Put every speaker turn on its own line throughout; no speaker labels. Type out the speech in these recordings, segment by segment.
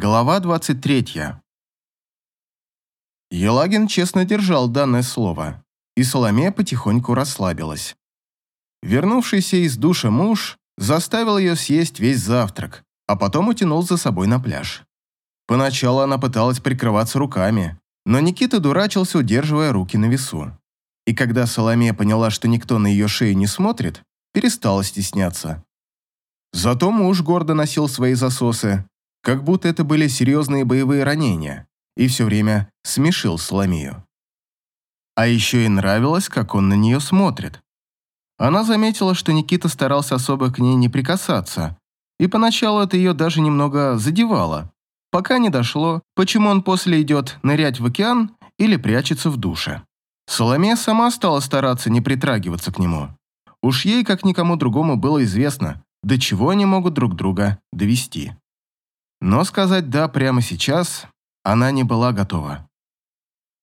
Глава 23. Елагин честно держал данное слово, и Соломея потихоньку расслабилась. Вернувшийся из душа муж заставил ее съесть весь завтрак, а потом утянул за собой на пляж. Поначалу она пыталась прикрываться руками, но Никита дурачился, удерживая руки на весу. И когда Соломея поняла, что никто на ее шею не смотрит, перестала стесняться. Зато муж гордо носил свои засосы, как будто это были серьезные боевые ранения, и все время смешил Соломею. А еще ей нравилось, как он на нее смотрит. Она заметила, что Никита старался особо к ней не прикасаться, и поначалу это ее даже немного задевало, пока не дошло, почему он после идет нырять в океан или прячется в душе. Соломея сама стала стараться не притрагиваться к нему. Уж ей, как никому другому, было известно, до чего они могут друг друга довести. Но сказать «да» прямо сейчас она не была готова.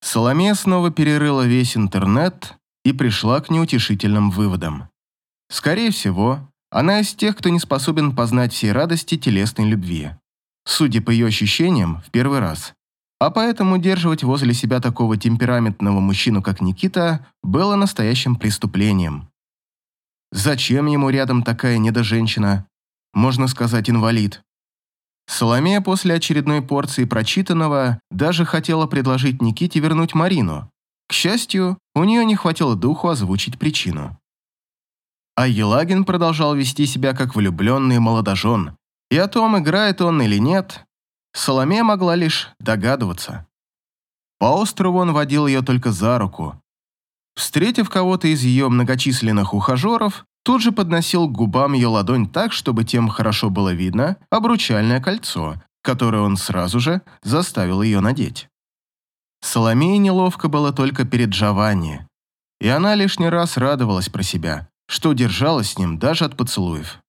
Соломея снова перерыла весь интернет и пришла к неутешительным выводам. Скорее всего, она из тех, кто не способен познать всей радости телесной любви. Судя по ее ощущениям, в первый раз. А поэтому удерживать возле себя такого темпераментного мужчину, как Никита, было настоящим преступлением. Зачем ему рядом такая недоженщина? Можно сказать, инвалид. Соломея после очередной порции прочитанного даже хотела предложить Никите вернуть Марину. К счастью, у нее не хватило духу озвучить причину. А Елагин продолжал вести себя как влюбленный молодожен, и о том, играет он или нет, Соломея могла лишь догадываться. По острову он водил ее только за руку. Встретив кого-то из ее многочисленных ухажеров, тут же подносил к губам ее ладонь так, чтобы тем хорошо было видно обручальное кольцо, которое он сразу же заставил ее надеть. Соломее неловко было только перед Джованни, и она лишний раз радовалась про себя, что держалась с ним даже от поцелуев.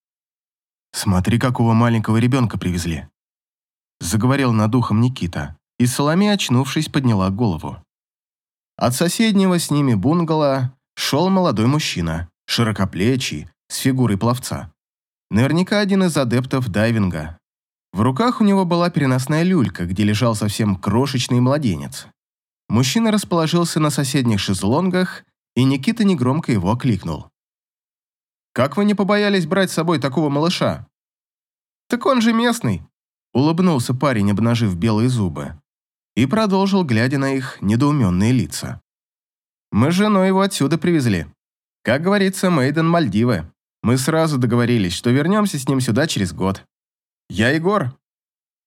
«Смотри, какого маленького ребенка привезли», — заговорил над ухом Никита, и Соломея, очнувшись, подняла голову. От соседнего с ними бунгало шел молодой мужчина, широкоплечий, с фигурой пловца. Наверняка один из адептов дайвинга. В руках у него была переносная люлька, где лежал совсем крошечный младенец. Мужчина расположился на соседних шезлонгах, и Никита негромко его окликнул. «Как вы не побоялись брать с собой такого малыша?» «Так он же местный», — улыбнулся парень, обнажив белые зубы. И продолжил, глядя на их недоуменные лица. «Мы с женой его отсюда привезли. Как говорится, Мейден Мальдивы. Мы сразу договорились, что вернемся с ним сюда через год. Я Егор.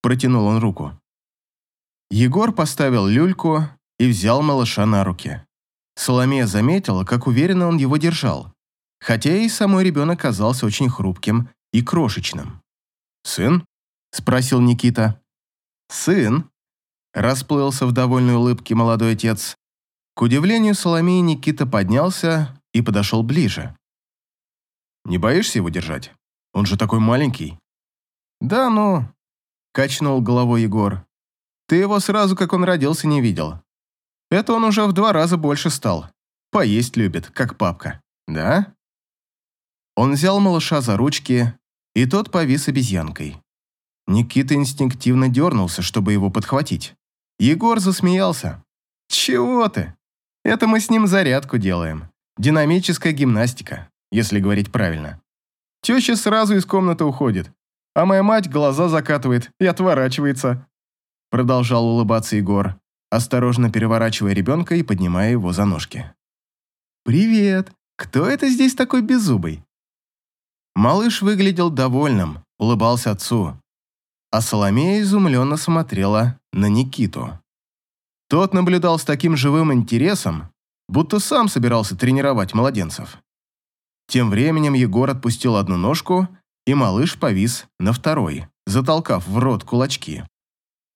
Протянул он руку. Егор поставил люльку и взял малыша на руки. Соломея заметила, как уверенно он его держал, хотя и самой ребенок казался очень хрупким и крошечным. «Сын?» – спросил Никита. «Сын?» – расплылся в довольной улыбке молодой отец. К удивлению Соломеи Никита поднялся и подошел ближе. «Не боишься его держать? Он же такой маленький». «Да ну», — качнул головой Егор. «Ты его сразу, как он родился, не видел. Это он уже в два раза больше стал. Поесть любит, как папка. Да?» Он взял малыша за ручки, и тот повис обезьянкой. Никита инстинктивно дернулся, чтобы его подхватить. Егор засмеялся. «Чего ты? Это мы с ним зарядку делаем. Динамическая гимнастика, если говорить правильно. Теща сразу из комнаты уходит, а моя мать глаза закатывает и отворачивается. Продолжал улыбаться Егор, осторожно переворачивая ребенка и поднимая его за ножки. «Привет! Кто это здесь такой беззубый?» Малыш выглядел довольным, улыбался отцу, а Соломея изумленно смотрела на Никиту. Тот наблюдал с таким живым интересом, будто сам собирался тренировать младенцев. Тем временем Егор отпустил одну ножку, и малыш повис на второй, затолкав в рот кулачки.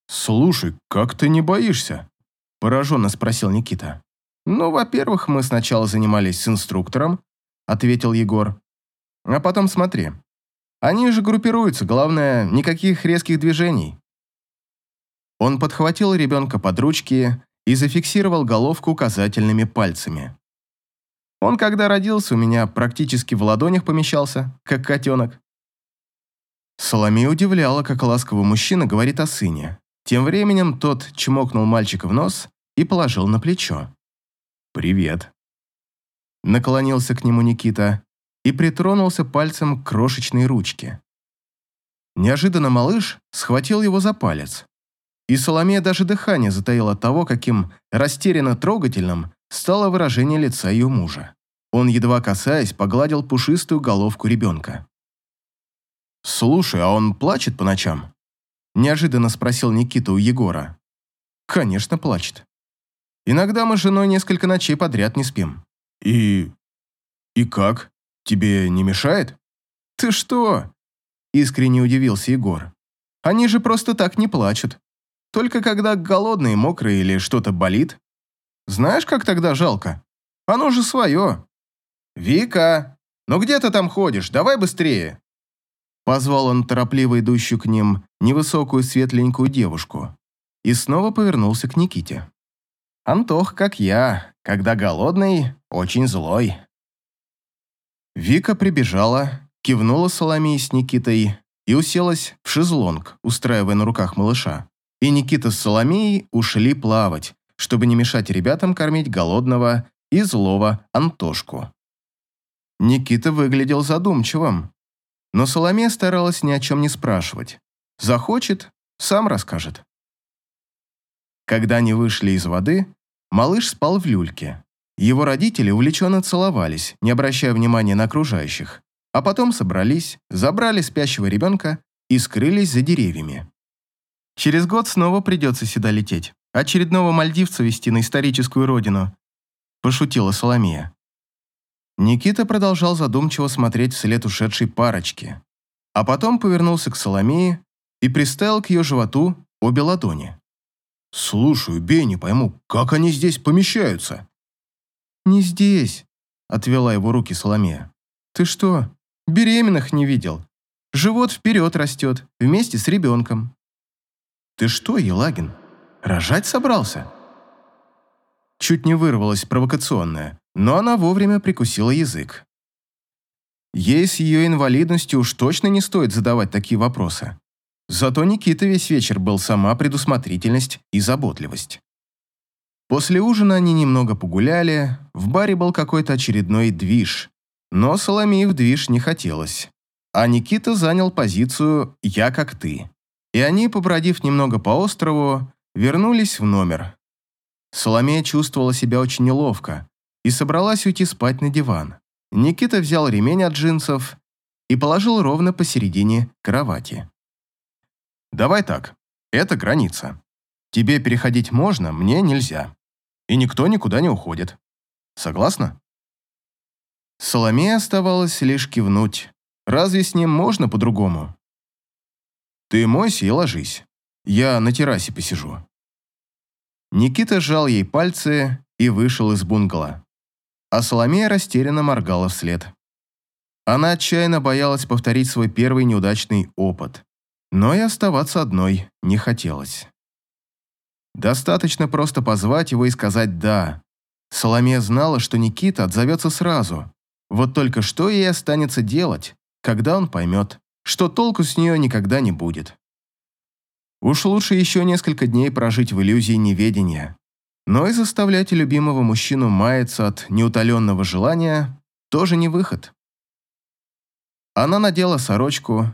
«Слушай, как ты не боишься?» – пораженно спросил Никита. «Ну, во-первых, мы сначала занимались с инструктором», – ответил Егор. «А потом смотри. Они же группируются, главное, никаких резких движений». Он подхватил ребенка под ручки и зафиксировал головку указательными пальцами. Он, когда родился, у меня практически в ладонях помещался, как котенок. Соломея удивляла, как ласковый мужчина говорит о сыне. Тем временем тот чмокнул мальчика в нос и положил на плечо. «Привет». Наклонился к нему Никита и притронулся пальцем к крошечной ручке. Неожиданно малыш схватил его за палец. И Соломея даже дыхание затаила от того, каким растерянно трогательным стало выражение лица ее мужа. Он, едва касаясь, погладил пушистую головку ребенка. «Слушай, а он плачет по ночам?» Неожиданно спросил Никита у Егора. «Конечно, плачет. Иногда мы с женой несколько ночей подряд не спим». «И... и как? Тебе не мешает?» «Ты что?» Искренне удивился Егор. «Они же просто так не плачут. Только когда голодные, мокрые или что-то болит. Знаешь, как тогда жалко? Оно же свое. «Вика, ну где ты там ходишь? Давай быстрее!» Позвал он торопливо идущую к ним невысокую светленькую девушку и снова повернулся к Никите. «Антох, как я, когда голодный, очень злой». Вика прибежала, кивнула Соломии с Никитой и уселась в шезлонг, устраивая на руках малыша. И Никита с Соломеей ушли плавать, чтобы не мешать ребятам кормить голодного и злого Антошку. Никита выглядел задумчивым, но Соломея старалась ни о чем не спрашивать. Захочет, сам расскажет. Когда они вышли из воды, малыш спал в люльке. Его родители увлеченно целовались, не обращая внимания на окружающих, а потом собрались, забрали спящего ребенка и скрылись за деревьями. «Через год снова придется сюда лететь, очередного мальдивца вести на историческую родину», пошутила Соломея. Никита продолжал задумчиво смотреть вслед ушедшей парочки, а потом повернулся к Соломее и приставил к ее животу обе ладони. «Слушай, бей, не пойму, как они здесь помещаются?» «Не здесь», — отвела его руки Соломея. «Ты что, беременных не видел? Живот вперед растет, вместе с ребенком». «Ты что, Елагин, рожать собрался?» Чуть не вырвалась провокационная, но она вовремя прикусила язык. Ей с ее инвалидностью уж точно не стоит задавать такие вопросы. Зато Никита весь вечер был сама предусмотрительность и заботливость. После ужина они немного погуляли, в баре был какой-то очередной движ, но Соломеи в движ не хотелось. А Никита занял позицию «я как ты». И они, побродив немного по острову, вернулись в номер. Соломея чувствовала себя очень неловко, и собралась уйти спать на диван. Никита взял ремень от джинсов и положил ровно посередине кровати. «Давай так, это граница. Тебе переходить можно, мне нельзя. И никто никуда не уходит. Согласна?» Соломея оставалось лишь кивнуть. Разве с ним можно по-другому? «Ты мойся и ложись. Я на террасе посижу». Никита сжал ей пальцы и вышел из бунгало а Соломея растерянно моргала вслед. Она отчаянно боялась повторить свой первый неудачный опыт, но и оставаться одной не хотелось. Достаточно просто позвать его и сказать «да». Соломея знала, что Никита отзовется сразу. Вот только что ей останется делать, когда он поймет, что толку с нее никогда не будет. Уж лучше еще несколько дней прожить в иллюзии неведения, но и заставлять любимого мужчину маяться от неутоленного желания тоже не выход. Она надела сорочку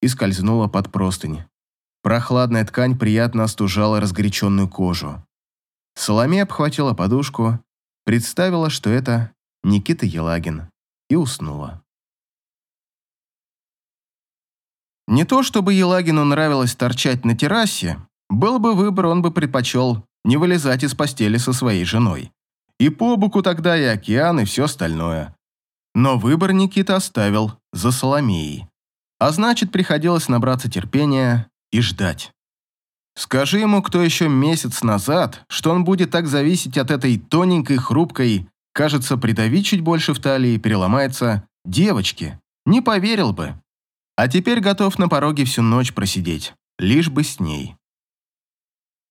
и скользнула под простынь. Прохладная ткань приятно остужала разгоряченную кожу. Соломея обхватила подушку, представила, что это Никита Елагин, и уснула. Не то чтобы Елагину нравилось торчать на террасе, был бы выбор, он бы предпочел не вылезать из постели со своей женой. И по боку тогда и океан, и все остальное. Но выбор Никита оставил за Соломеей. А значит, приходилось набраться терпения и ждать. Скажи ему, кто еще месяц назад, что он будет так зависеть от этой тоненькой, хрупкой, кажется, придавить чуть больше в талии, переломается, девочки. Не поверил бы. А теперь готов на пороге всю ночь просидеть, лишь бы с ней.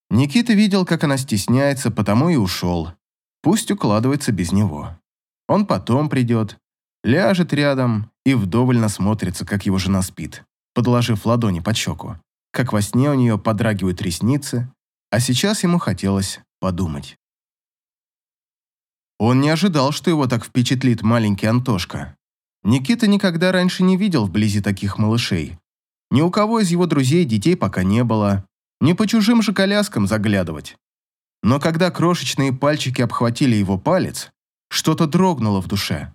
Никита видел, как она стесняется, потому и ушел. Пусть укладывается без него. Он потом придет, ляжет рядом и вдоволь насмотрится, как его жена спит. подложив ладони под щеку, как во сне у нее подрагивают ресницы, а сейчас ему хотелось подумать. Он не ожидал, что его так впечатлит маленький Антошка. Никита никогда раньше не видел вблизи таких малышей. Ни у кого из его друзей детей пока не было. Не по чужим же коляскам заглядывать. Но когда крошечные пальчики обхватили его палец, что-то дрогнуло в душе.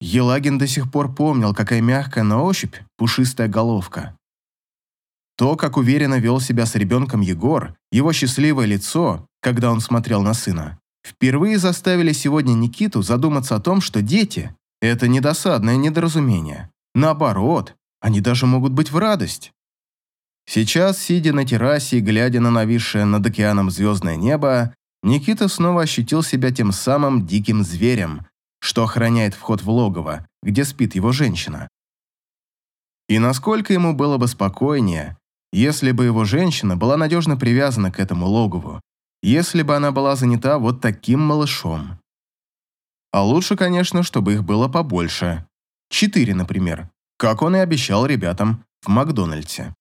Елагин до сих пор помнил, какая мягкая на ощупь пушистая головка. То, как уверенно вел себя с ребенком Егор, его счастливое лицо, когда он смотрел на сына, впервые заставили сегодня Никиту задуматься о том, что дети – это не досадное недоразумение. Наоборот, они даже могут быть в радость. Сейчас, сидя на террасе и глядя на нависшее над океаном звездное небо, Никита снова ощутил себя тем самым диким зверем, что охраняет вход в логово, где спит его женщина. И насколько ему было бы спокойнее, если бы его женщина была надежно привязана к этому логову, если бы она была занята вот таким малышом. А лучше, конечно, чтобы их было побольше. Четыре, например, как он и обещал ребятам в Макдональдсе.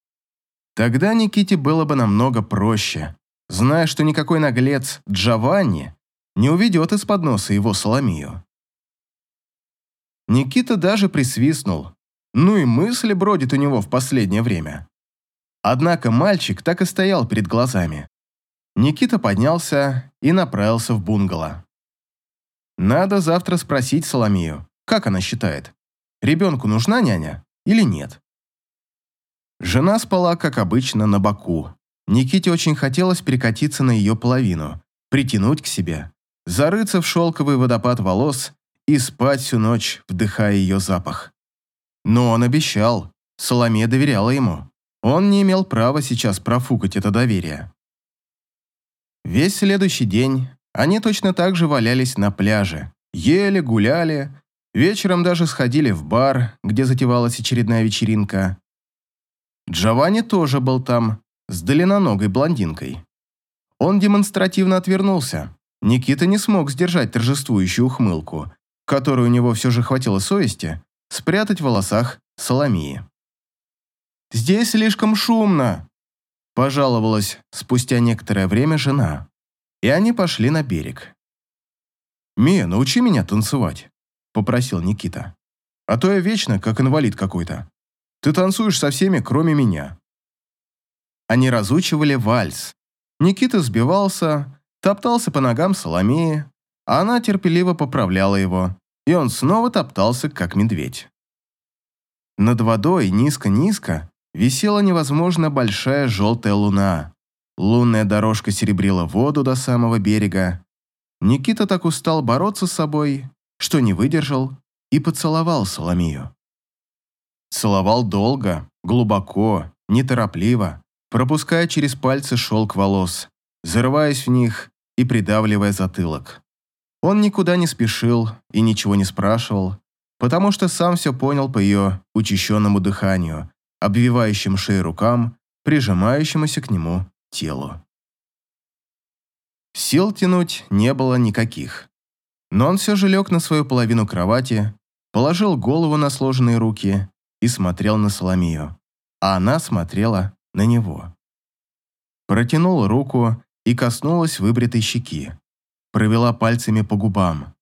Тогда Никите было бы намного проще, зная, что никакой наглец Джованни не уведет из-под носа его Соломию. Никита даже присвистнул. Ну и мысли бродит у него в последнее время. Однако мальчик так и стоял перед глазами. Никита поднялся и направился в бунгало. Надо завтра спросить Соломию, как она считает, ребенку нужна няня или нет. Жена спала, как обычно, на боку. Никите очень хотелось перекатиться на ее половину, притянуть к себе, зарыться в шелковый водопад волос и спать всю ночь, вдыхая ее запах. Но он обещал, Соломея доверяла ему. Он не имел права сейчас профукать это доверие. Весь следующий день они точно так же валялись на пляже, ели, гуляли, вечером даже сходили в бар, где затевалась очередная вечеринка. Джованни тоже был там, с длинноногой блондинкой. Он демонстративно отвернулся. Никита не смог сдержать торжествующую ухмылку, которую у него все же хватило совести, спрятать в волосах Соломии. «Здесь слишком шумно», – пожаловалась спустя некоторое время жена. И они пошли на берег. «Мия, научи меня танцевать», – попросил Никита. «А то я вечно, как инвалид какой-то. Ты танцуешь со всеми, кроме меня». Они разучивали вальс. Никита сбивался, топтался по ногам Соломеи, она терпеливо поправляла его, и он снова топтался, как медведь. Над водой низко-низко висела невозможно большая желтая луна. Лунная дорожка серебрила воду до самого берега. Никита так устал бороться с собой, что не выдержал и поцеловал Соломию. Целовал долго, глубоко, неторопливо, пропуская через пальцы шелк волос, зарываясь в них и придавливая затылок. Он никуда не спешил и ничего не спрашивал, потому что сам все понял по ее учащенному дыханию, обвивающим шею рукам, прижимающемуся к нему телу. Сил тянуть не было никаких. Но он все же лег на свою половину кровати, положил голову на сложенные руки и смотрел на Соломию, а она смотрела на него. Протянул руку и коснулась выбритой щеки провела пальцами по губам.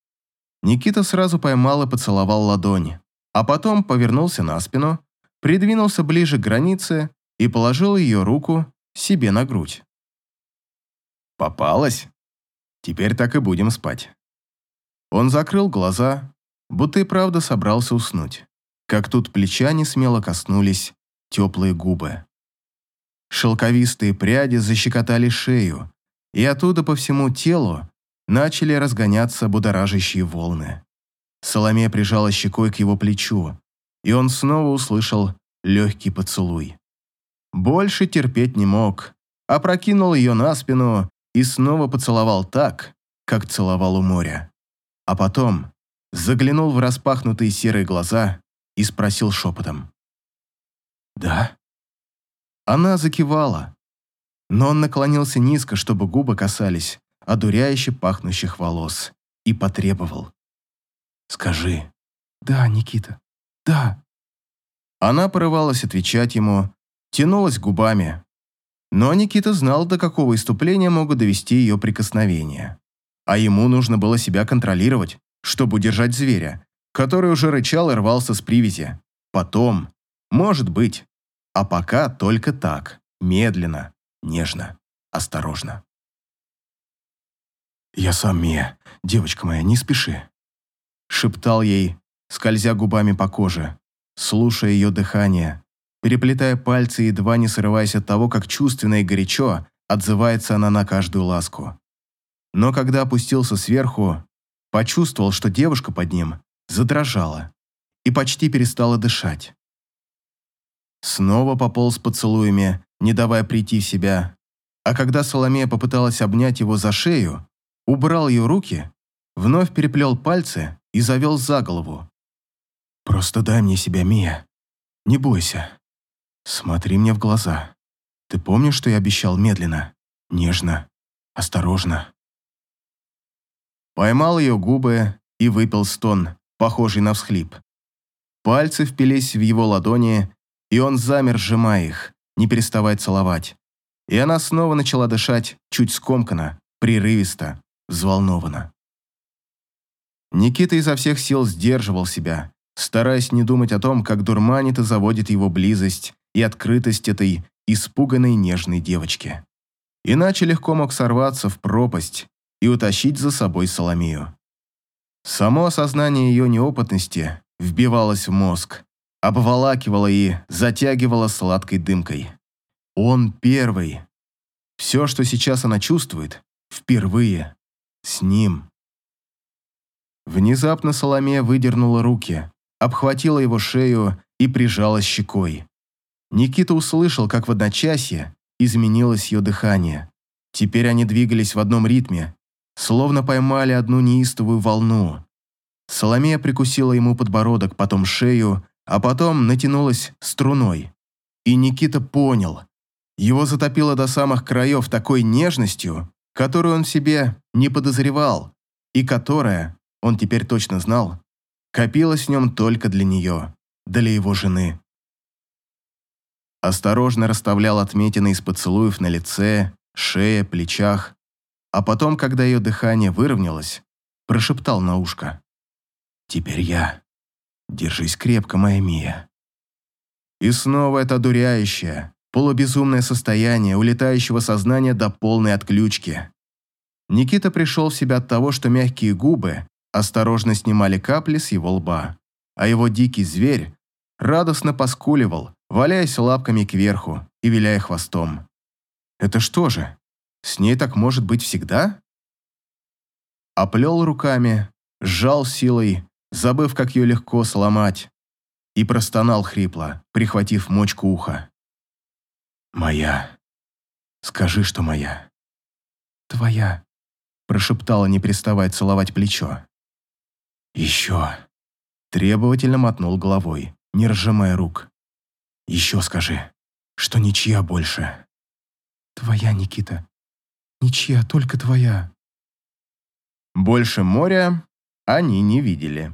Никита сразу поймал и поцеловал ладонь, а потом повернулся на спину, придвинулся ближе к границе и положил ее руку себе на грудь. «Попалась? Теперь так и будем спать». Он закрыл глаза, будто и правда собрался уснуть, как тут плеча не смело коснулись теплые губы. Шелковистые пряди защекотали шею, и оттуда по всему телу начали разгоняться будоражащие волны. Соломея прижала щекой к его плечу, и он снова услышал легкий поцелуй. Больше терпеть не мог, опрокинул ее на спину и снова поцеловал так, как целовал у моря. А потом заглянул в распахнутые серые глаза и спросил шепотом. «Да?» Она закивала, но он наклонился низко, чтобы губы касались одуряюще пахнущих волос, и потребовал. «Скажи». «Да, Никита, да». Она порывалась отвечать ему, тянулась губами. Но Никита знал, до какого иступления могут довести ее прикосновения. А ему нужно было себя контролировать, чтобы удержать зверя, который уже рычал и рвался с привязи. Потом, может быть, а пока только так, медленно, нежно, осторожно. «Я сам, Мия. Девочка моя, не спеши», — шептал ей, скользя губами по коже, слушая ее дыхание, переплетая пальцы, едва не срываясь от того, как чувственно и горячо отзывается она на каждую ласку. Но когда опустился сверху, почувствовал, что девушка под ним задрожала и почти перестала дышать. Снова пополз поцелуями, не давая прийти в себя, а когда Соломея попыталась обнять его за шею, убрал ее руки, вновь переплел пальцы и завел за голову. «Просто дай мне себя, Мия. Не бойся. Смотри мне в глаза. Ты помнишь, что я обещал медленно, нежно, осторожно?» Поймал ее губы и выпил стон, похожий на всхлип. Пальцы впились в его ладони, и он замер, сжимая их, не переставая целовать. И она снова начала дышать чуть скомканно, прерывисто, взволнованно. Никита изо всех сил сдерживал себя, стараясь не думать о том, как дурманит и заводит его близость и открытость этой испуганной нежной девочки. Иначе легко мог сорваться в пропасть и утащить за собой Соломию. Само осознание ее неопытности вбивалось в мозг, обволакивало и затягивало сладкой дымкой. Он первый. Все, что сейчас она чувствует, впервые. С ним. Внезапно Соломея выдернула руки, обхватила его шею и прижалась щекой. Никита услышал, как в одночасье изменилось ее дыхание. Теперь они двигались в одном ритме, словно поймали одну неистовую волну. Соломея прикусила ему подбородок, потом шею, а потом натянулась струной. И Никита понял. Его затопило до самых краев такой нежностью, которую он себе не подозревал, и которая, он теперь точно знал, копилась в нем только для нее, для его жены. Осторожно расставлял отметины из поцелуев на лице, шее, плечах, а потом, когда ее дыхание выровнялось, прошептал на ушко. «Теперь я. Держись крепко, моя Мия». И снова это дуряющее, полубезумное состояние улетающего сознания до полной отключки. Никита пришел в себя от того, что мягкие губы осторожно снимали капли с его лба, а его дикий зверь радостно поскуливал, валяясь лапками кверху и виляя хвостом. Это что же, с ней так может быть всегда? Оплел руками, сжал силой, забыв, как ее легко сломать, и простонал хрипло, прихватив мочку уха. «Моя. Скажи, что моя». «Твоя», – прошептала, не переставая целовать плечо. «Еще». Требовательно мотнул головой, не разжимая рук. «Еще скажи, что ничья больше». «Твоя, Никита. Ничья, только твоя. Больше моря они не видели.